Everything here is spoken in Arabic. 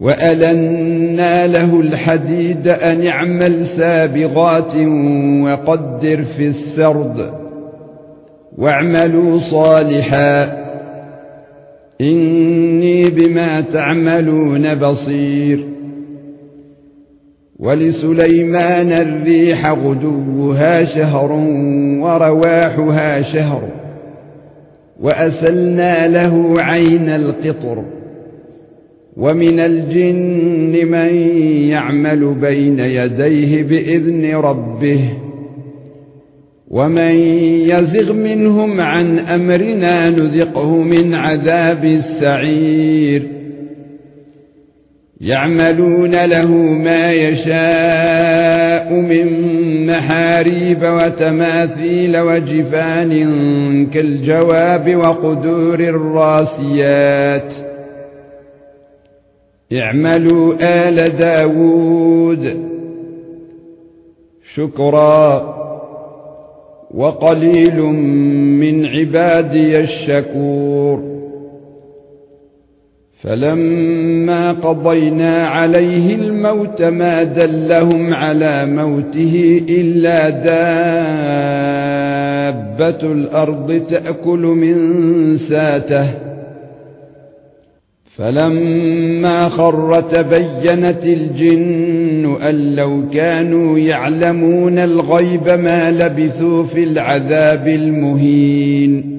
وألنا له الحديد أن اعمل سابغات وقدر في السرد واعملوا صالحا إني بما تعملون بصير ولسليمان الريح غدوها شهر ورواحها شهر وأسلنا له عين القطر ومن الجن من يعمل بين يديه بإذن ربه ومن يزغ منهم عن أمرنا نذقه من عذاب السعير يعملون له ما يشاء من محاريب وتماثيل وجفان كالجواب وقدور الراسيات اعملوا آل داود. شكرا. وقليل من عبادي الشكور. فلما قضينا عليه الموت ما دلهم على موته إلا دابة الأرض تأكل من ساته فلما خر تبينت الجن أن لو كانوا يعلمون الغيب ما لبثوا في العذاب المهين